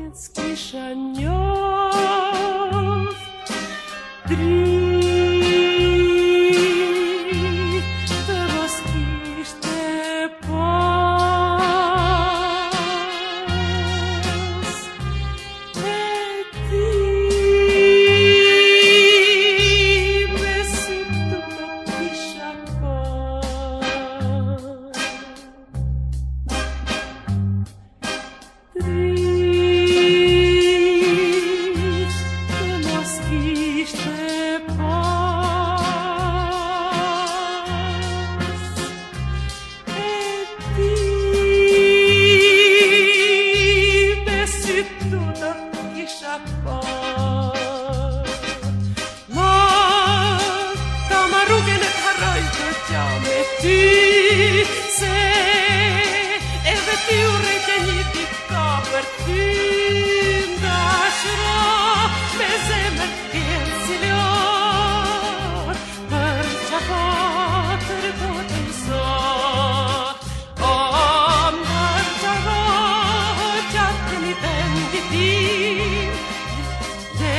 Pockets Kishanov Dri Thank you. për ty ndashra me zemër tjenë cilor për që ka o mërë që ka qatë një vendit tim dhe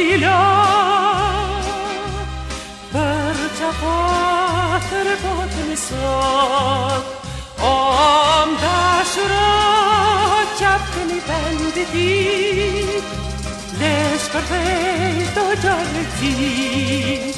وسیلم بر تفاتر باطن ساد آم دشت را کپ میبندیدی لش بر وی دو جالتی